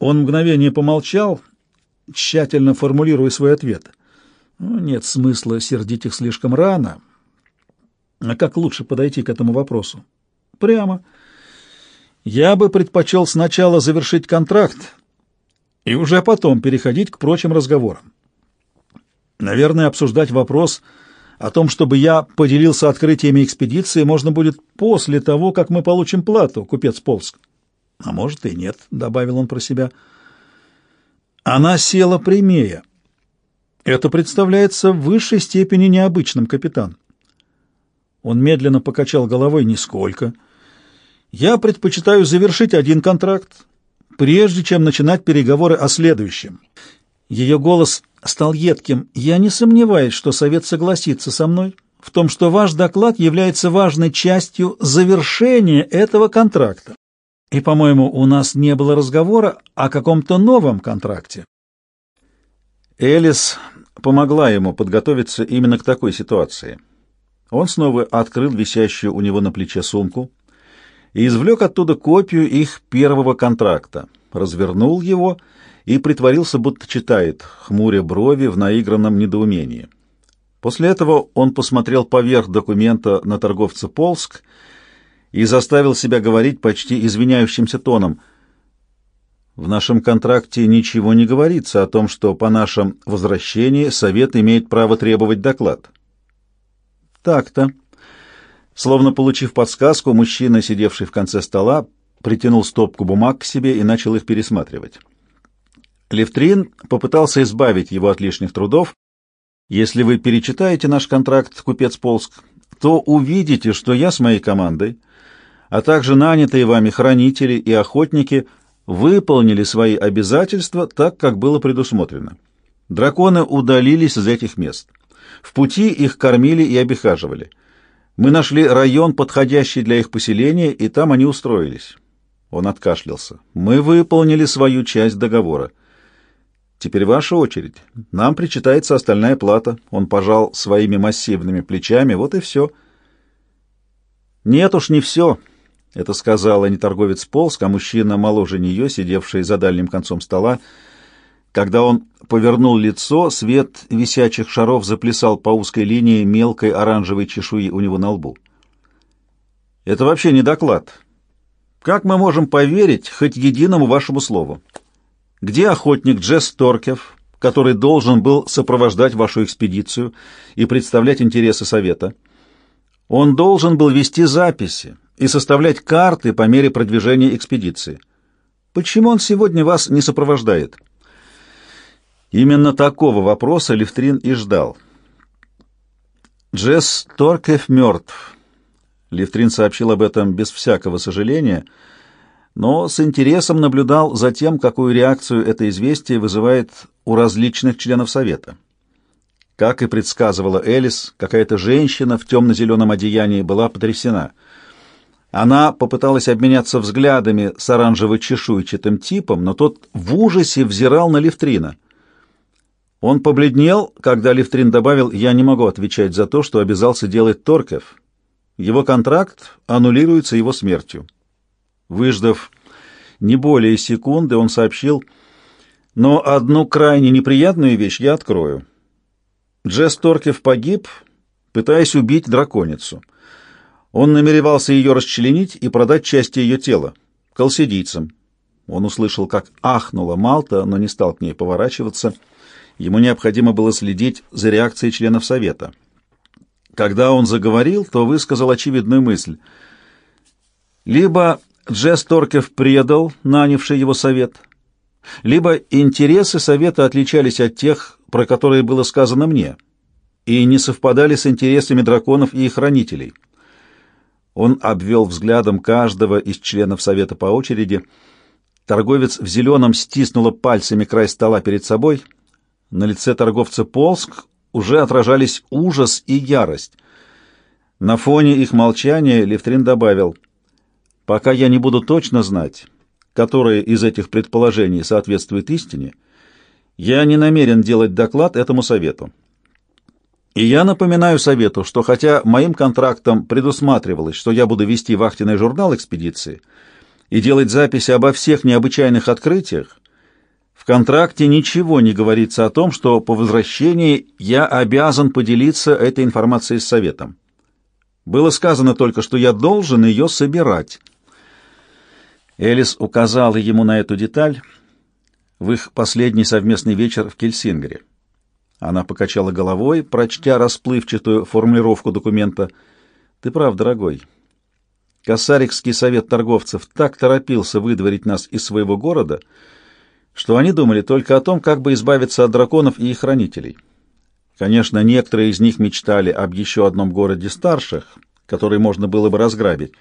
Он мгновение помолчал, тщательно формулируя свой ответ. Ну, нет смысла сердить их слишком рано. А как лучше подойти к этому вопросу? Прямо. Я бы предпочел сначала завершить контракт и уже потом переходить к прочим разговорам. Наверное, обсуждать вопрос о том, чтобы я поделился открытиями экспедиции, можно будет после того, как мы получим плату, купец Полск. А может и нет, — добавил он про себя. Она села прямее. Это представляется в высшей степени необычным, капитан. Он медленно покачал головой нисколько. Я предпочитаю завершить один контракт, прежде чем начинать переговоры о следующем. Ее голос стал едким. «Я не сомневаюсь, что Совет согласится со мной в том, что ваш доклад является важной частью завершения этого контракта. И, по-моему, у нас не было разговора о каком-то новом контракте». Элис помогла ему подготовиться именно к такой ситуации. Он снова открыл висящую у него на плече сумку и извлек оттуда копию их первого контракта, развернул его и, притворился, будто читает, хмуря брови в наигранном недоумении. После этого он посмотрел поверх документа на торговца Полск и заставил себя говорить почти извиняющимся тоном. «В нашем контракте ничего не говорится о том, что по нашем возвращении Совет имеет право требовать доклад». «Так-то». Словно получив подсказку, мужчина, сидевший в конце стола, притянул стопку бумаг к себе и начал их пересматривать. Левтрин попытался избавить его от лишних трудов. Если вы перечитаете наш контракт, купец Полск, то увидите, что я с моей командой, а также нанятые вами хранители и охотники выполнили свои обязательства так, как было предусмотрено. Драконы удалились из этих мест. В пути их кормили и обихаживали. Мы нашли район, подходящий для их поселения, и там они устроились. Он откашлялся. Мы выполнили свою часть договора. Теперь ваша очередь. Нам причитается остальная плата. Он пожал своими массивными плечами. Вот и все. Нет уж, не все. Это сказала не торговец Полск, а мужчина моложе нее, сидевший за дальним концом стола. Когда он повернул лицо, свет висячих шаров заплясал по узкой линии мелкой оранжевой чешуи у него на лбу. Это вообще не доклад. Как мы можем поверить хоть единому вашему слову? Где охотник Джесс Торкев, который должен был сопровождать вашу экспедицию и представлять интересы Совета? Он должен был вести записи и составлять карты по мере продвижения экспедиции. Почему он сегодня вас не сопровождает? Именно такого вопроса Левтрин и ждал. Джесс Торкев мертв. Левтрин сообщил об этом без всякого сожаления — но с интересом наблюдал за тем, какую реакцию это известие вызывает у различных членов Совета. Как и предсказывала Элис, какая-то женщина в темно-зеленом одеянии была потрясена. Она попыталась обменяться взглядами с оранжево-чешуйчатым типом, но тот в ужасе взирал на Левтрина. Он побледнел, когда Левтрин добавил «Я не могу отвечать за то, что обязался делать Торкев. Его контракт аннулируется его смертью». Выждав не более секунды, он сообщил, «Но одну крайне неприятную вещь я открою. Джесс Торкев погиб, пытаясь убить драконицу. Он намеревался ее расчленить и продать части ее тела, колсидийцам. Он услышал, как ахнула Малта, но не стал к ней поворачиваться. Ему необходимо было следить за реакцией членов Совета. Когда он заговорил, то высказал очевидную мысль. Либо Джесс Торкев предал нанявший его совет, либо интересы совета отличались от тех, про которые было сказано мне, и не совпадали с интересами драконов и их хранителей. Он обвел взглядом каждого из членов совета по очереди. Торговец в зеленом стиснула пальцами край стола перед собой. На лице торговца Полск уже отражались ужас и ярость. На фоне их молчания Левтрин добавил — Пока я не буду точно знать, которое из этих предположений соответствует истине, я не намерен делать доклад этому совету. И я напоминаю совету, что хотя моим контрактом предусматривалось, что я буду вести вахтенный журнал экспедиции и делать записи обо всех необычайных открытиях, В контракте ничего не говорится о том, что по возвращении я обязан поделиться этой информацией с Советом. Было сказано только, что я должен ее собирать. Элис указала ему на эту деталь в их последний совместный вечер в Кельсингере. Она покачала головой, прочтя расплывчатую формулировку документа. «Ты прав, дорогой. Косарикский совет торговцев так торопился выдворить нас из своего города, что они думали только о том, как бы избавиться от драконов и их хранителей». Конечно, некоторые из них мечтали об еще одном городе старших, который можно было бы разграбить,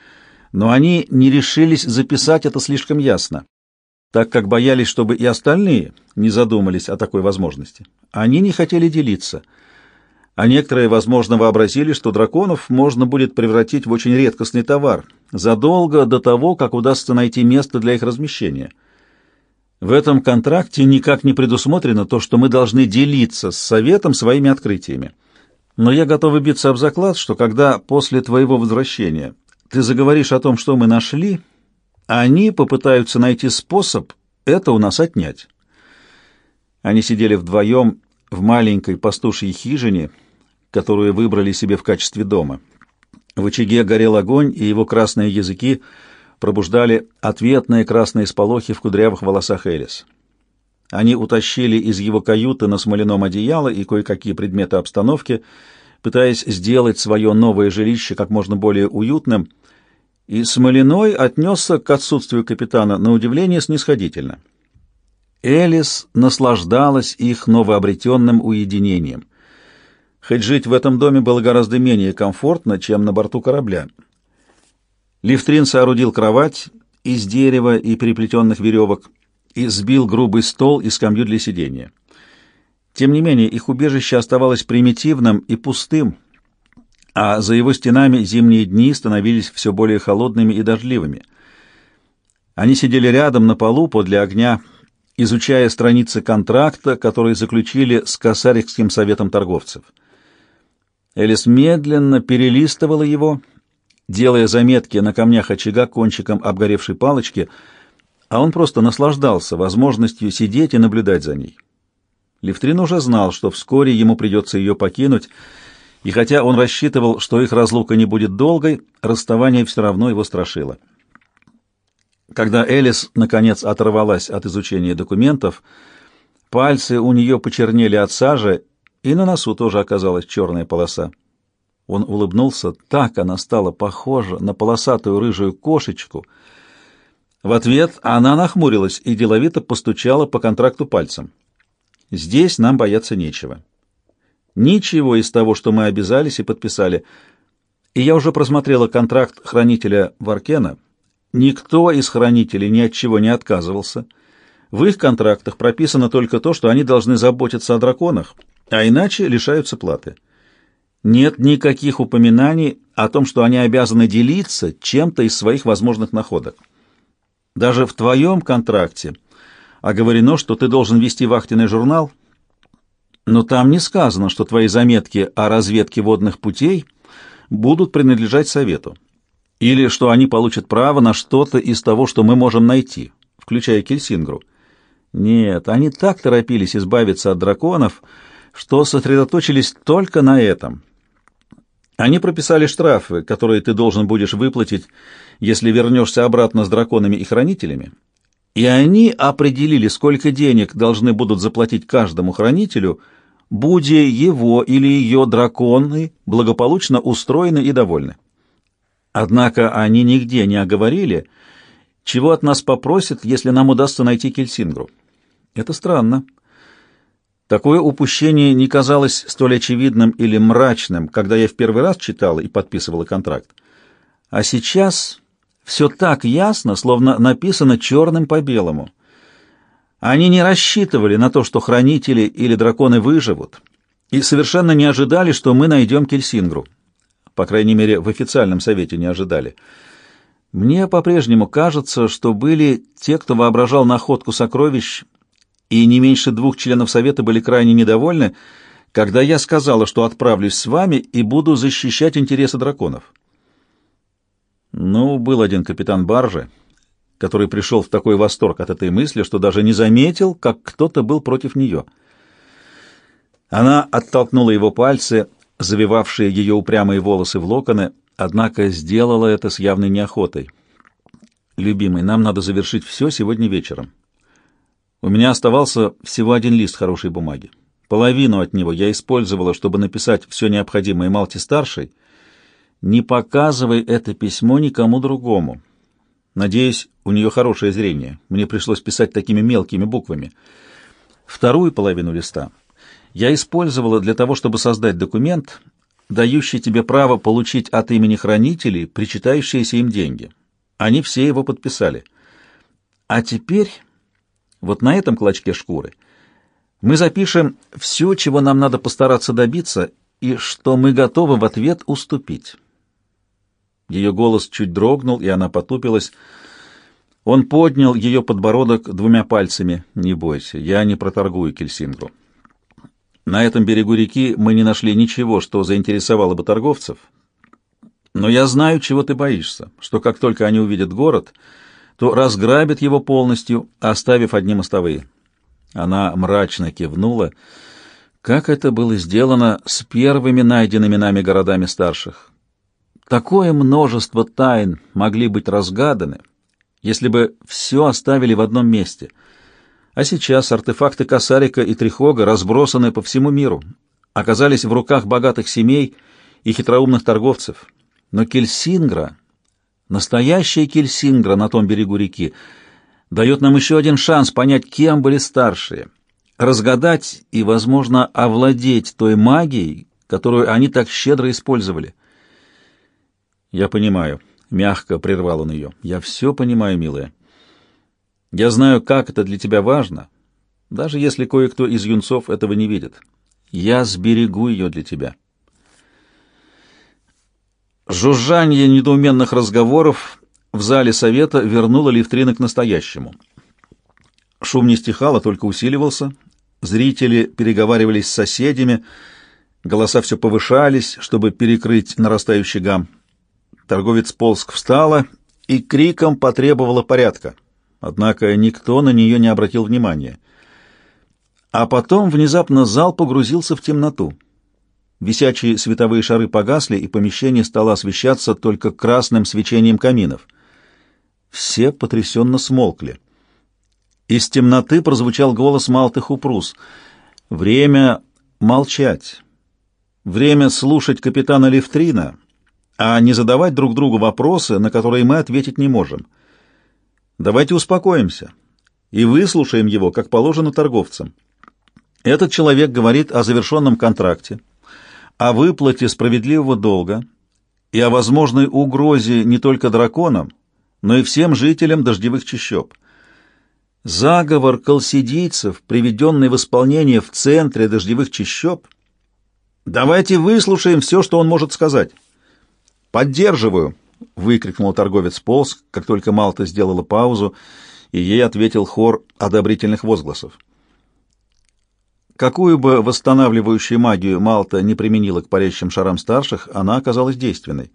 но они не решились записать это слишком ясно, так как боялись, чтобы и остальные не задумались о такой возможности. Они не хотели делиться, а некоторые, возможно, вообразили, что драконов можно будет превратить в очень редкостный товар задолго до того, как удастся найти место для их размещения – в этом контракте никак не предусмотрено то, что мы должны делиться с Советом своими открытиями. Но я готов биться об заклад, что когда после твоего возвращения ты заговоришь о том, что мы нашли, они попытаются найти способ это у нас отнять. Они сидели вдвоем в маленькой пастушьей хижине, которую выбрали себе в качестве дома. В очаге горел огонь, и его красные языки — пробуждали ответные красные сполохи в кудрявых волосах Элис. Они утащили из его каюты на смоляном одеяло и кое-какие предметы обстановки, пытаясь сделать свое новое жилище как можно более уютным, и Смоляной отнесся к отсутствию капитана на удивление снисходительно. Элис наслаждалась их новообретенным уединением. Хоть жить в этом доме было гораздо менее комфортно, чем на борту корабля — Лифтрин соорудил кровать из дерева и переплетенных веревок и сбил грубый стол и скамью для сидения. Тем не менее, их убежище оставалось примитивным и пустым, а за его стенами зимние дни становились все более холодными и дождливыми. Они сидели рядом на полу подле огня, изучая страницы контракта, которые заключили с Косарикским советом торговцев. Элис медленно перелистывала его делая заметки на камнях очага кончиком обгоревшей палочки, а он просто наслаждался возможностью сидеть и наблюдать за ней. Левтрин уже знал, что вскоре ему придется ее покинуть, и хотя он рассчитывал, что их разлука не будет долгой, расставание все равно его страшило. Когда Элис, наконец, оторвалась от изучения документов, пальцы у нее почернели от сажи, и на носу тоже оказалась черная полоса. Он улыбнулся, так она стала похожа на полосатую рыжую кошечку. В ответ она нахмурилась и деловито постучала по контракту пальцем. «Здесь нам бояться нечего. Ничего из того, что мы обязались и подписали. И я уже просмотрела контракт хранителя Варкена. Никто из хранителей ни от чего не отказывался. В их контрактах прописано только то, что они должны заботиться о драконах, а иначе лишаются платы» нет никаких упоминаний о том, что они обязаны делиться чем-то из своих возможных находок. Даже в твоем контракте оговорено, что ты должен вести вахтенный журнал, но там не сказано, что твои заметки о разведке водных путей будут принадлежать совету, или что они получат право на что-то из того, что мы можем найти, включая Кельсингру. Нет, они так торопились избавиться от драконов, что сосредоточились только на этом — они прописали штрафы, которые ты должен будешь выплатить, если вернешься обратно с драконами и хранителями. И они определили, сколько денег должны будут заплатить каждому хранителю, будь его или ее драконы благополучно устроены и довольны. Однако они нигде не оговорили, чего от нас попросят, если нам удастся найти Кельсингру. Это странно. Такое упущение не казалось столь очевидным или мрачным, когда я в первый раз читала и подписывала контракт. А сейчас все так ясно, словно написано черным по белому. Они не рассчитывали на то, что хранители или драконы выживут, и совершенно не ожидали, что мы найдем Кельсингру. По крайней мере, в официальном совете не ожидали. Мне по-прежнему кажется, что были те, кто воображал находку сокровищ и не меньше двух членов Совета были крайне недовольны, когда я сказала, что отправлюсь с вами и буду защищать интересы драконов. Ну, был один капитан баржи, который пришел в такой восторг от этой мысли, что даже не заметил, как кто-то был против нее. Она оттолкнула его пальцы, завивавшие ее упрямые волосы в локоны, однако сделала это с явной неохотой. «Любимый, нам надо завершить все сегодня вечером. У меня оставался всего один лист хорошей бумаги. Половину от него я использовала, чтобы написать все необходимое Малти-старшей. Не показывай это письмо никому другому. Надеюсь, у нее хорошее зрение. Мне пришлось писать такими мелкими буквами. Вторую половину листа я использовала для того, чтобы создать документ, дающий тебе право получить от имени хранителей причитающиеся им деньги. Они все его подписали. А теперь, вот на этом клочке шкуры, мы запишем все, чего нам надо постараться добиться, и что мы готовы в ответ уступить. Ее голос чуть дрогнул, и она потупилась. Он поднял ее подбородок двумя пальцами. «Не бойся, я не проторгую Кельсингру. На этом берегу реки мы не нашли ничего, что заинтересовало бы торговцев. Но я знаю, чего ты боишься, что как только они увидят город, то разграбят его полностью, оставив одни мостовые». Она мрачно кивнула. Как это было сделано с первыми найденными нами городами старших? Такое множество тайн могли быть разгаданы, если бы все оставили в одном месте. А сейчас артефакты Касарика и Трихога разбросаны по всему миру, оказались в руках богатых семей и хитроумных торговцев. Но Кельсингра, настоящая Кельсингра на том берегу реки, дает нам еще один шанс понять, кем были старшие, разгадать и, возможно, овладеть той магией, которую они так щедро использовали. «Я понимаю», — мягко прервал он ее. «Я все понимаю, милая. Я знаю, как это для тебя важно, даже если кое-кто из юнцов этого не видит. Я сберегу ее для тебя». Жужжание недоуменных разговоров в зале совета вернуло Левтрина к настоящему. Шум не стихал, а только усиливался. Зрители переговаривались с соседями, голоса все повышались, чтобы перекрыть нарастающий гам. Торговец Полск встала и криком потребовала порядка. Однако никто на нее не обратил внимания. А потом внезапно зал погрузился в темноту. Висячие световые шары погасли, и помещение стало освещаться только красным свечением каминов. Все потрясенно смолкли. Из темноты прозвучал голос Малты Хупрус. «Время молчать. Время слушать капитана Левтрина» а не задавать друг другу вопросы, на которые мы ответить не можем. Давайте успокоимся и выслушаем его, как положено торговцам. Этот человек говорит о завершенном контракте, о выплате справедливого долга и о возможной угрозе не только драконам, но и всем жителям дождевых чащоб. Заговор колсидийцев, приведенный в исполнение в центре дождевых чащоб. Давайте выслушаем все, что он может сказать. «Поддерживаю!» — выкрикнул торговец Полз, как только Малта сделала паузу, и ей ответил хор одобрительных возгласов. Какую бы восстанавливающую магию Малта не применила к парящим шарам старших, она оказалась действенной.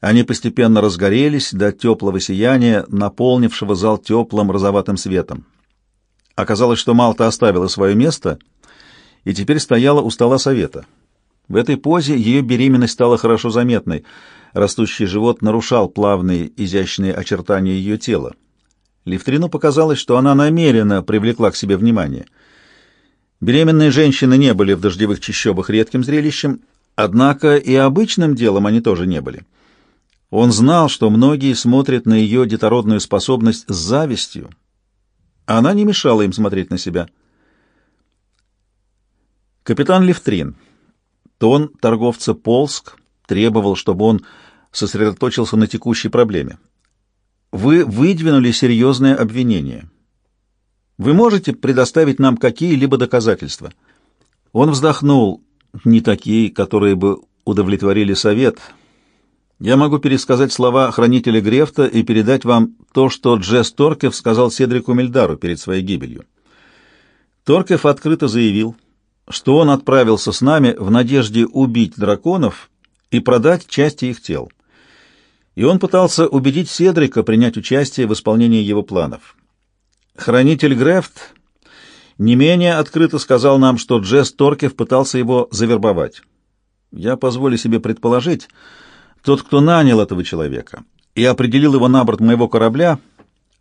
Они постепенно разгорелись до теплого сияния, наполнившего зал теплым розоватым светом. Оказалось, что Малта оставила свое место и теперь стояла у стола совета. В этой позе ее беременность стала хорошо заметной. Растущий живот нарушал плавные, изящные очертания ее тела. Левтрину показалось, что она намеренно привлекла к себе внимание. Беременные женщины не были в дождевых чащобах редким зрелищем, однако и обычным делом они тоже не были. Он знал, что многие смотрят на ее детородную способность с завистью. Она не мешала им смотреть на себя. Капитан Левтрин Тон торговца Полск требовал, чтобы он сосредоточился на текущей проблеме. Вы выдвинули серьезное обвинение. Вы можете предоставить нам какие-либо доказательства? Он вздохнул, не такие, которые бы удовлетворили совет. Я могу пересказать слова хранителя Грефта и передать вам то, что Джесс Торкев сказал Седрику Мельдару перед своей гибелью. Торкев открыто заявил, что он отправился с нами в надежде убить драконов и продать части их тел. и он пытался убедить Седрика принять участие в исполнении его планов. Хранитель Грефт не менее открыто сказал нам, что Джесс Торкев пытался его завербовать. Я позволю себе предположить, тот, кто нанял этого человека и определил его на борт моего корабля,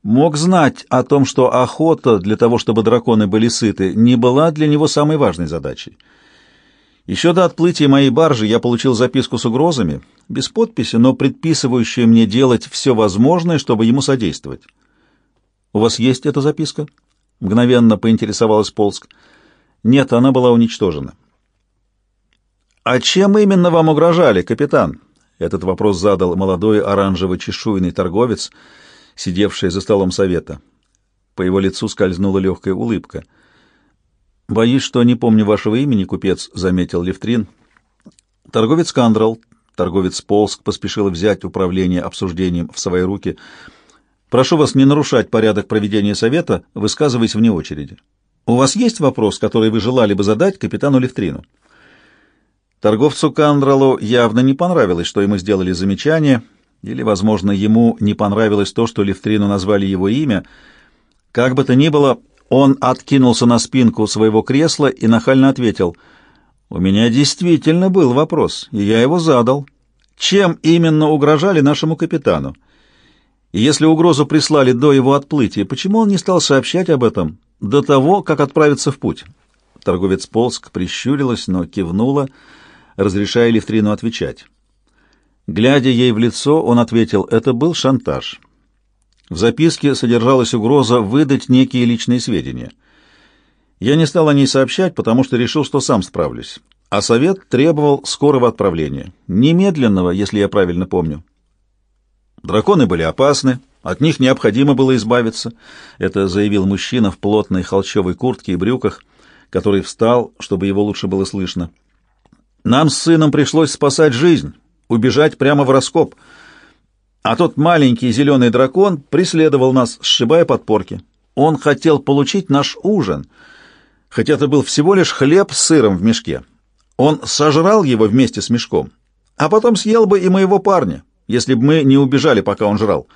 мог знать о том, что охота для того, чтобы драконы были сыты, не была для него самой важной задачей. Еще до отплытия моей баржи я получил записку с угрозами, без подписи, но предписывающую мне делать все возможное, чтобы ему содействовать. «У вас есть эта записка?» — мгновенно поинтересовалась Полск. «Нет, она была уничтожена». «А чем именно вам угрожали, капитан?» Этот вопрос задал молодой оранжево-чешуйный торговец, сидевший за столом совета. По его лицу скользнула легкая улыбка. «Боюсь, что не помню вашего имени, купец», — заметил Левтрин. Торговец Кандрал, торговец Полск, поспешил взять управление обсуждением в свои руки. «Прошу вас не нарушать порядок проведения совета, высказываясь вне очереди. У вас есть вопрос, который вы желали бы задать капитану Левтрину?» Торговцу Кандралу явно не понравилось, что ему сделали замечание, или, возможно, ему не понравилось то, что Левтрину назвали его имя. Как бы то ни было, он откинулся на спинку своего кресла и нахально ответил, «У меня действительно был вопрос, и я его задал. Чем именно угрожали нашему капитану? И если угрозу прислали до его отплытия, почему он не стал сообщать об этом до того, как отправиться в путь?» Торговец Полск прищурилась, но кивнула, — разрешая Левтрину отвечать. Глядя ей в лицо, он ответил, это был шантаж. В записке содержалась угроза выдать некие личные сведения. Я не стал о ней сообщать, потому что решил, что сам справлюсь. А совет требовал скорого отправления. Немедленного, если я правильно помню. Драконы были опасны, от них необходимо было избавиться. Это заявил мужчина в плотной холщовой куртке и брюках, который встал, чтобы его лучше было слышно. Нам с сыном пришлось спасать жизнь, убежать прямо в раскоп. А тот маленький зеленый дракон преследовал нас, сшибая подпорки. Он хотел получить наш ужин, хотя это был всего лишь хлеб с сыром в мешке. Он сожрал его вместе с мешком, а потом съел бы и моего парня, если бы мы не убежали, пока он жрал.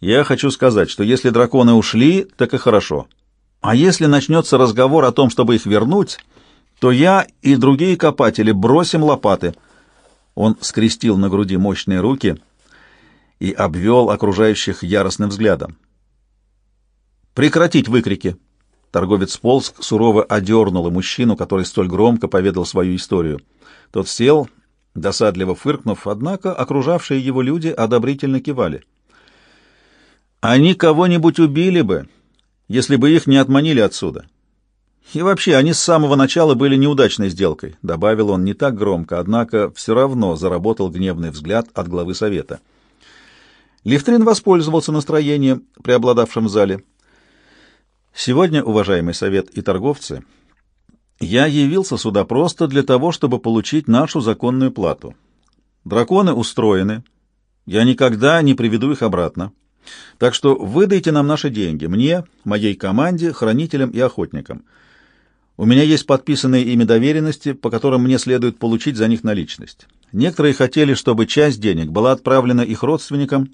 Я хочу сказать, что если драконы ушли, так и хорошо. А если начнется разговор о том, чтобы их вернуть то я и другие копатели бросим лопаты. Он скрестил на груди мощные руки и обвел окружающих яростным взглядом. «Прекратить выкрики!» Торговец Полск сурово одернула мужчину, который столь громко поведал свою историю. Тот сел, досадливо фыркнув, однако окружавшие его люди одобрительно кивали. «Они кого-нибудь убили бы, если бы их не отманили отсюда. И вообще, они с самого начала были неудачной сделкой, добавил он не так громко, однако все равно заработал гневный взгляд от главы совета. Лифтрин воспользовался настроением, преобладавшим в зале. Сегодня, уважаемый совет и торговцы, я явился сюда просто для того, чтобы получить нашу законную плату. Драконы устроены, я никогда не приведу их обратно. Так что выдайте нам наши деньги, мне, моей команде, хранителям и охотникам. У меня есть подписанные ими доверенности, по которым мне следует получить за них наличность. Некоторые хотели, чтобы часть денег была отправлена их родственникам.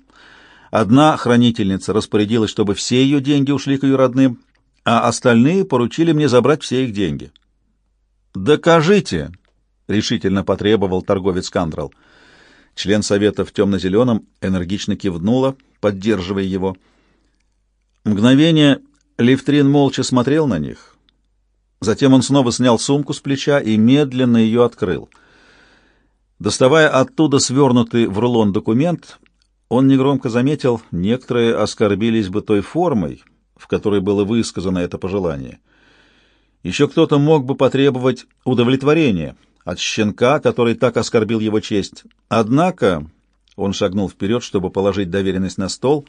Одна хранительница распорядилась, чтобы все ее деньги ушли к ее родным, а остальные поручили мне забрать все их деньги. «Докажите!» — решительно потребовал торговец Кандрал. Член совета в темно-зеленом энергично кивнула, поддерживая его. Мгновение Левтрин молча смотрел на них, Затем он снова снял сумку с плеча и медленно ее открыл. Доставая оттуда свернутый в рулон документ, он негромко заметил, некоторые оскорбились бы той формой, в которой было высказано это пожелание. Еще кто-то мог бы потребовать удовлетворения от щенка, который так оскорбил его честь. Однако он шагнул вперед, чтобы положить доверенность на стол,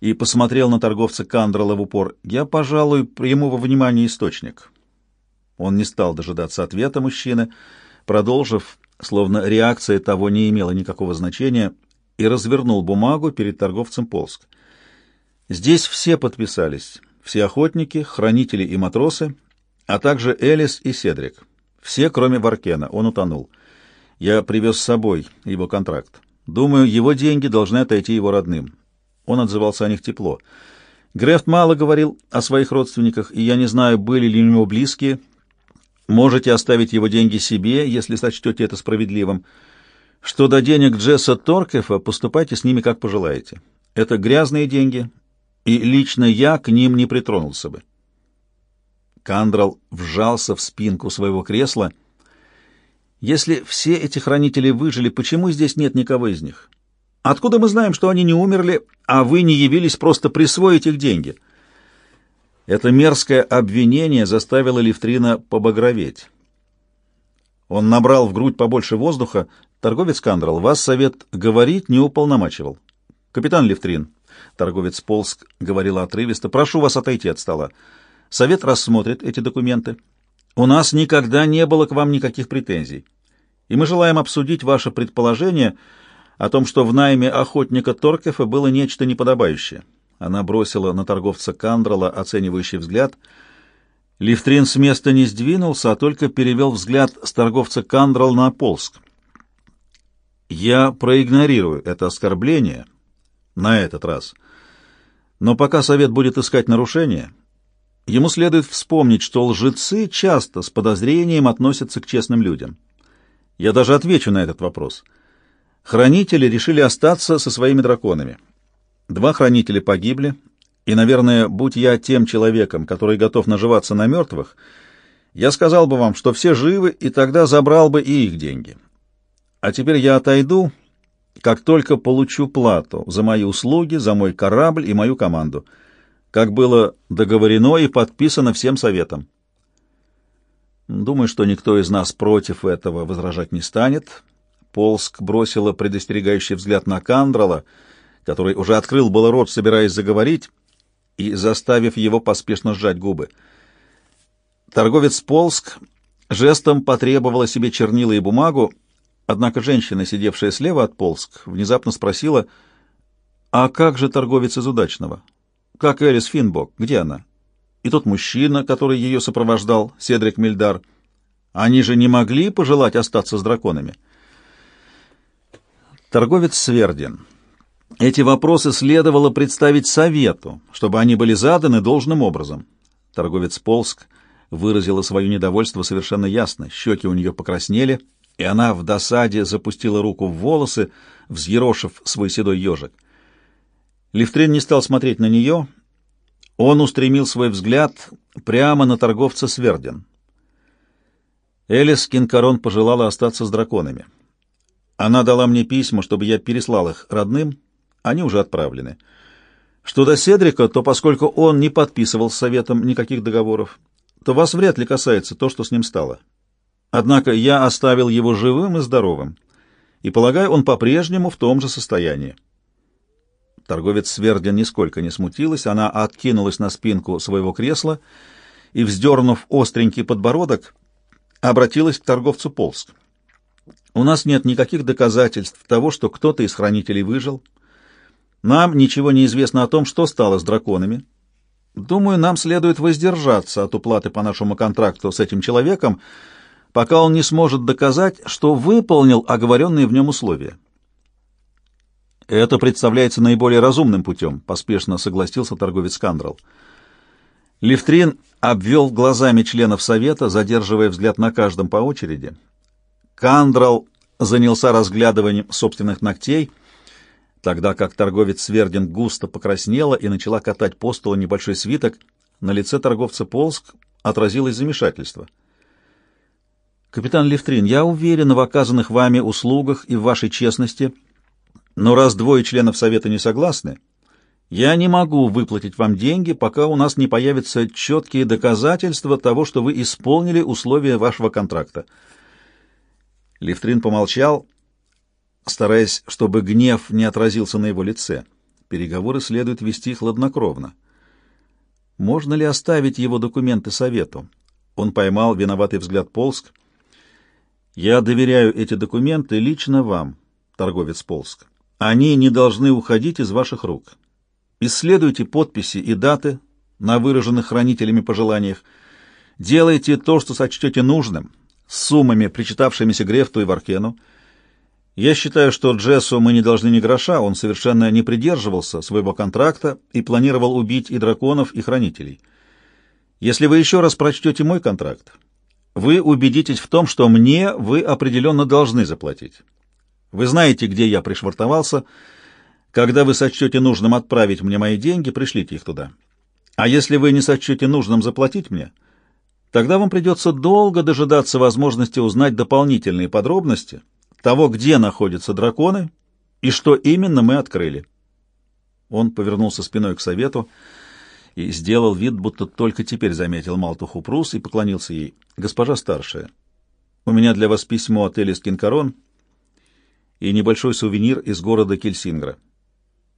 и посмотрел на торговца Кандрала в упор. «Я, пожалуй, приму во внимание источник». Он не стал дожидаться ответа мужчины, продолжив, словно реакция того не имела никакого значения, и развернул бумагу перед торговцем Полск. Здесь все подписались, все охотники, хранители и матросы, а также Элис и Седрик. Все, кроме Варкена, он утонул. Я привез с собой его контракт. Думаю, его деньги должны отойти его родным. Он отзывался о них тепло. Грефт мало говорил о своих родственниках, и я не знаю, были ли у него близкие. Можете оставить его деньги себе, если сочтете это справедливым. Что до денег Джесса Торкефа, поступайте с ними как пожелаете. Это грязные деньги, и лично я к ним не притронулся бы. Кандрал вжался в спинку своего кресла. Если все эти хранители выжили, почему здесь нет никого из них? Откуда мы знаем, что они не умерли, а вы не явились просто присвоить их деньги? Это мерзкое обвинение заставило Левтрина побагроветь. Он набрал в грудь побольше воздуха. Торговец Кандрал, вас совет говорить не уполномачивал. Капитан Левтрин, торговец Полск говорил отрывисто, прошу вас отойти от стола. Совет рассмотрит эти документы. У нас никогда не было к вам никаких претензий. И мы желаем обсудить ваше предположение о том, что в найме охотника Торкефа было нечто неподобающее. Она бросила на торговца Кандрала оценивающий взгляд. Лифтрин с места не сдвинулся, а только перевел взгляд с торговца Кандрал на Полск. «Я проигнорирую это оскорбление на этот раз. Но пока совет будет искать нарушения, Ему следует вспомнить, что лжецы часто с подозрением относятся к честным людям. Я даже отвечу на этот вопрос. Хранители решили остаться со своими драконами. Два хранителя погибли, и, наверное, будь я тем человеком, который готов наживаться на мертвых, я сказал бы вам, что все живы, и тогда забрал бы и их деньги. А теперь я отойду, как только получу плату за мои услуги, за мой корабль и мою команду — как было договорено и подписано всем советом. Думаю, что никто из нас против этого возражать не станет. Полск бросила предостерегающий взгляд на Кандрала, который уже открыл было рот, собираясь заговорить, и заставив его поспешно сжать губы. Торговец Полск жестом потребовала себе чернила и бумагу, однако женщина, сидевшая слева от Полск, внезапно спросила, «А как же торговец из удачного?» как Элис Финбок. Где она? И тот мужчина, который ее сопровождал, Седрик Мильдар. Они же не могли пожелать остаться с драконами. Торговец Свердин. Эти вопросы следовало представить совету, чтобы они были заданы должным образом. Торговец Полск выразила свое недовольство совершенно ясно. Щеки у нее покраснели, и она в досаде запустила руку в волосы, взъерошив свой седой ежик. Лифтрин не стал смотреть на нее. Он устремил свой взгляд прямо на торговца Сверден. Элис Кинкарон пожелала остаться с драконами. Она дала мне письма, чтобы я переслал их родным, они уже отправлены. Что до Седрика, то поскольку он не подписывал с советом никаких договоров, то вас вряд ли касается то, что с ним стало. Однако я оставил его живым и здоровым, и, полагаю, он по-прежнему в том же состоянии. Торговец Свердин нисколько не смутилась, она откинулась на спинку своего кресла и, вздернув остренький подбородок, обратилась к торговцу Полск. «У нас нет никаких доказательств того, что кто-то из хранителей выжил. Нам ничего не известно о том, что стало с драконами. Думаю, нам следует воздержаться от уплаты по нашему контракту с этим человеком, пока он не сможет доказать, что выполнил оговоренные в нем условия». Это представляется наиболее разумным путем, поспешно согласился торговец Кандрал. Лифтрин обвел глазами членов совета, задерживая взгляд на каждом по очереди. Кандрал занялся разглядыванием собственных ногтей, тогда как торговец Свердин густо покраснела и начала катать по столу небольшой свиток. На лице торговца Полск отразилось замешательство. «Капитан Лифтрин, я уверен в оказанных вами услугах и в вашей честности», но раз двое членов Совета не согласны, я не могу выплатить вам деньги, пока у нас не появятся четкие доказательства того, что вы исполнили условия вашего контракта. Лифтрин помолчал, стараясь, чтобы гнев не отразился на его лице. Переговоры следует вести хладнокровно. Можно ли оставить его документы совету? Он поймал виноватый взгляд Полск. «Я доверяю эти документы лично вам, торговец Полск. Они не должны уходить из ваших рук. Исследуйте подписи и даты на выраженных хранителями пожеланиях. Делайте то, что сочтете нужным, с суммами, причитавшимися Грефту и Варкену. Я считаю, что Джессу мы не должны ни гроша, он совершенно не придерживался своего контракта и планировал убить и драконов, и хранителей. Если вы еще раз прочтете мой контракт, вы убедитесь в том, что мне вы определенно должны заплатить. Вы знаете, где я пришвартовался. Когда вы сочтете нужным отправить мне мои деньги, пришлите их туда. А если вы не сочтете нужным заплатить мне, тогда вам придется долго дожидаться возможности узнать дополнительные подробности — того, где находятся драконы и что именно мы открыли. Он повернулся спиной к совету и сделал вид, будто только теперь заметил Малтуху Прус и поклонился ей. «Госпожа старшая, у меня для вас письмо от Элис Кинкарон и небольшой сувенир из города Кельсингра».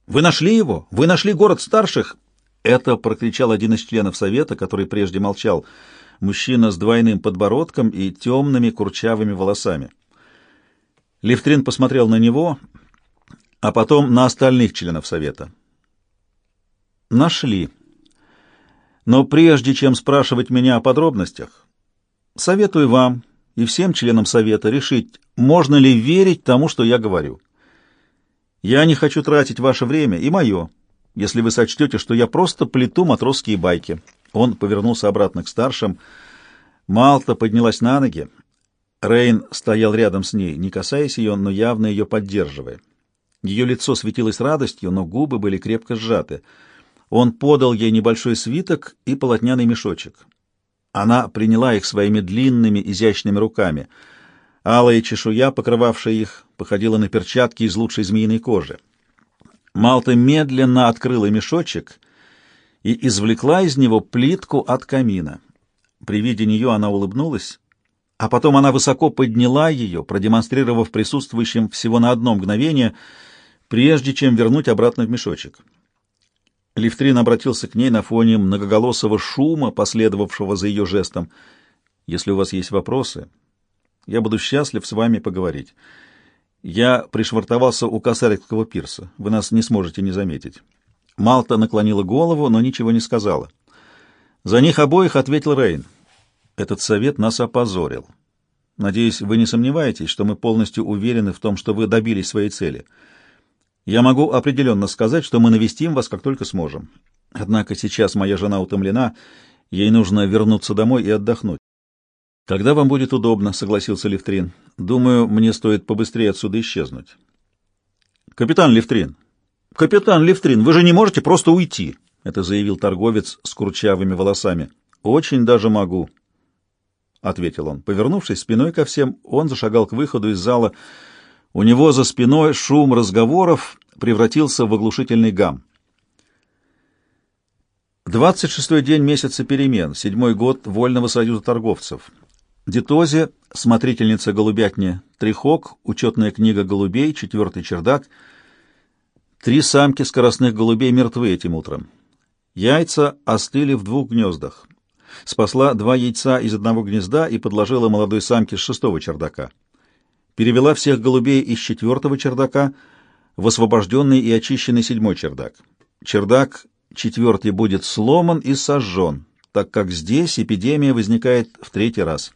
«Вы нашли его? Вы нашли город старших?» Это прокричал один из членов совета, который прежде молчал, мужчина с двойным подбородком и темными курчавыми волосами. Левтрин посмотрел на него, а потом на остальных членов совета. Нашли. Но прежде чем спрашивать меня о подробностях, советую вам и всем членам совета решить, можно ли верить тому, что я говорю. Я не хочу тратить ваше время и мое, если вы сочтете, что я просто плету матросские байки. Он повернулся обратно к старшим. Малта поднялась на ноги, Рейн стоял рядом с ней, не касаясь ее, но явно ее поддерживая. Ее лицо светилось радостью, но губы были крепко сжаты. Он подал ей небольшой свиток и полотняный мешочек. Она приняла их своими длинными, изящными руками. Алая чешуя, покрывавшая их, походила на перчатки из лучшей змеиной кожи. Малта медленно открыла мешочек и извлекла из него плитку от камина. При виде нее она улыбнулась а потом она высоко подняла ее, продемонстрировав присутствующим всего на одно мгновение, прежде чем вернуть обратно в мешочек. Лифтрин обратился к ней на фоне многоголосого шума, последовавшего за ее жестом. «Если у вас есть вопросы, я буду счастлив с вами поговорить. Я пришвартовался у Косарикского пирса. Вы нас не сможете не заметить». Малта наклонила голову, но ничего не сказала. За них обоих ответил Рейн. Этот совет нас опозорил. Надеюсь, вы не сомневаетесь, что мы полностью уверены в том, что вы добились своей цели. Я могу определенно сказать, что мы навестим вас, как только сможем. Однако сейчас моя жена утомлена, ей нужно вернуться домой и отдохнуть. Когда вам будет удобно, согласился Левтрин. Думаю, мне стоит побыстрее отсюда исчезнуть. Капитан Левтрин. Капитан Левтрин, вы же не можете просто уйти, это заявил торговец с курчавыми волосами. Очень даже могу, — ответил он. Повернувшись спиной ко всем, он зашагал к выходу из зала. У него за спиной шум разговоров превратился в оглушительный гам. Двадцать шестой день месяца перемен, седьмой год Вольного союза торговцев. Детозе, смотрительница голубятни Трихок, учетная книга голубей, четвертый чердак. Три самки скоростных голубей мертвы этим утром. Яйца остыли в двух гнездах спасла два яйца из одного гнезда и подложила молодой самке с шестого чердака. Перевела всех голубей из четвертого чердака в освобожденный и очищенный седьмой чердак. Чердак четвертый будет сломан и сожжен, так как здесь эпидемия возникает в третий раз.